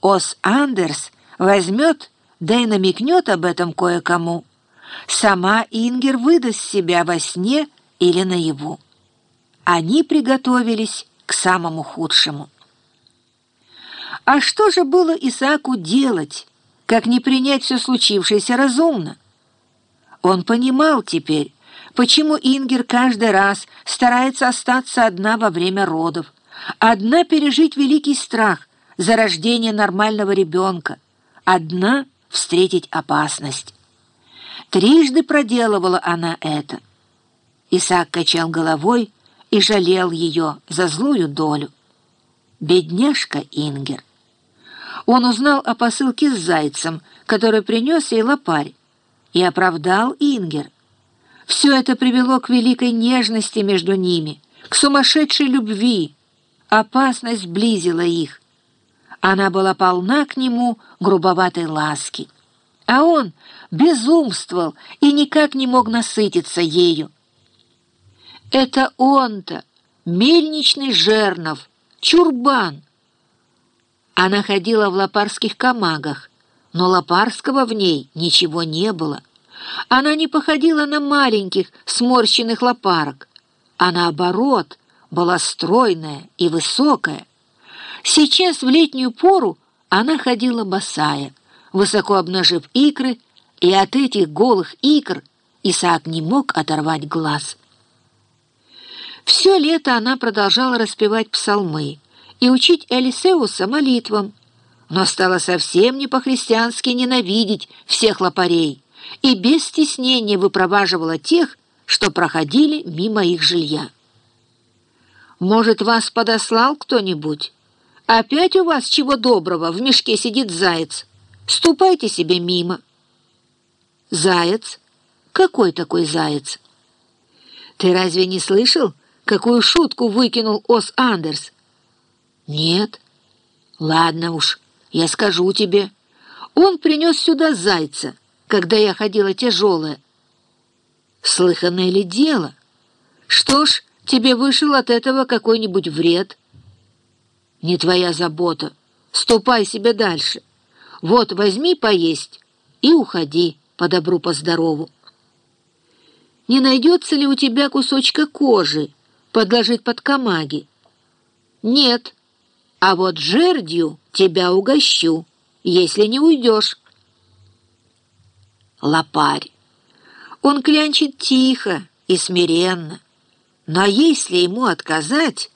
Ос Андерс возьмет, да и намекнет об этом кое-кому. Сама Ингер выдаст себя во сне или наяву. Они приготовились к самому худшему. А что же было Исааку делать, как не принять все случившееся разумно? Он понимал теперь, почему Ингер каждый раз старается остаться одна во время родов, одна пережить великий страх за рождение нормального ребенка, одна встретить опасность. Трижды проделывала она это. Исаак качал головой и жалел ее за злую долю. Бедняжка Ингер. Он узнал о посылке с зайцем, который принес ей лопарь, и оправдал Ингер. Все это привело к великой нежности между ними, к сумасшедшей любви. Опасность близила их. Она была полна к нему грубоватой ласки. А он безумствовал и никак не мог насытиться ею. Это он-то, мельничный жернов, чурбан. Она ходила в лопарских камагах, но лопарского в ней ничего не было. Она не походила на маленьких сморщенных лопарок, а наоборот была стройная и высокая. Сейчас в летнюю пору она ходила босая, высоко обнажив икры, и от этих голых икр Исаак не мог оторвать глаз. Все лето она продолжала распевать псалмы и учить Элисеуса молитвам, но стала совсем не по-христиански ненавидеть всех лопарей и без стеснения выпроваживала тех, что проходили мимо их жилья. «Может, вас подослал кто-нибудь? Опять у вас чего доброго, в мешке сидит заяц. Ступайте себе мимо». «Заяц? Какой такой заяц?» «Ты разве не слышал?» какую шутку выкинул Ос Андерс. Нет. Ладно уж, я скажу тебе. Он принес сюда зайца, когда я ходила тяжелая. Слыханное ли дело? Что ж, тебе вышел от этого какой-нибудь вред? Не твоя забота. Ступай себе дальше. Вот, возьми поесть и уходи по добру, по здорову. Не найдется ли у тебя кусочка кожи, подложить под камаги. Нет, а вот жердью тебя угощу, если не уйдешь. Лопарь. Он клянчит тихо и смиренно, но если ему отказать,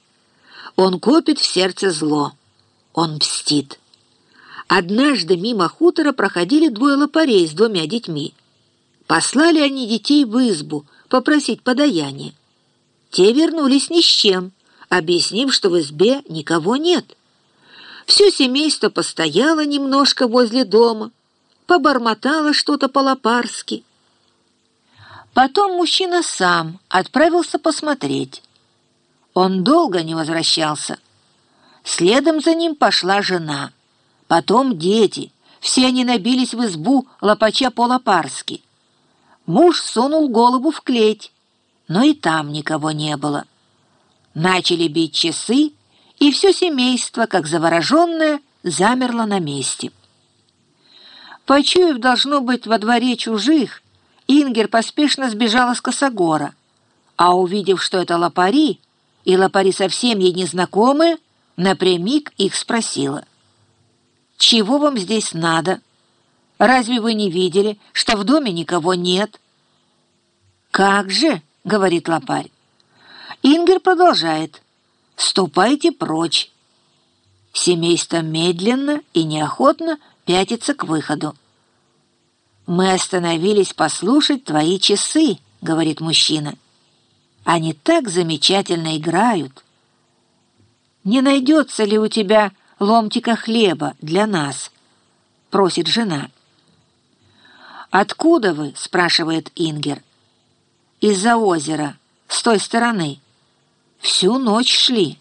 он копит в сердце зло, он мстит. Однажды мимо хутора проходили двое лопарей с двумя детьми. Послали они детей в избу попросить подаяния. Те вернулись ни с чем, объяснив, что в избе никого нет. Все семейство постояло немножко возле дома, побормотало что-то по-лопарски. Потом мужчина сам отправился посмотреть. Он долго не возвращался. Следом за ним пошла жена. Потом дети. Все они набились в избу лопача по-лопарски. Муж сунул голову в клеть но и там никого не было. Начали бить часы, и все семейство, как завороженное, замерло на месте. Почуяв, должно быть, во дворе чужих, Ингер поспешно сбежала с косогора, а увидев, что это лопари, и лопари совсем ей незнакомые, напрямик их спросила. «Чего вам здесь надо? Разве вы не видели, что в доме никого нет?» «Как же?» — говорит лопарь. Ингер продолжает. «Ступайте прочь». Семейство медленно и неохотно пятится к выходу. «Мы остановились послушать твои часы», — говорит мужчина. «Они так замечательно играют». «Не найдется ли у тебя ломтика хлеба для нас?» — просит жена. «Откуда вы?» — спрашивает Ингер из-за озера, с той стороны. Всю ночь шли.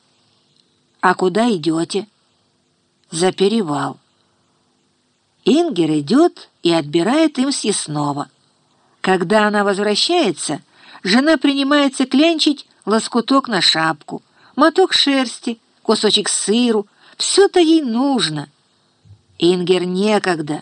А куда идете? За перевал. Ингер идет и отбирает им съестного. Когда она возвращается, жена принимается клянчить лоскуток на шапку, моток шерсти, кусочек сыру. Все-то ей нужно — Ингер некогда.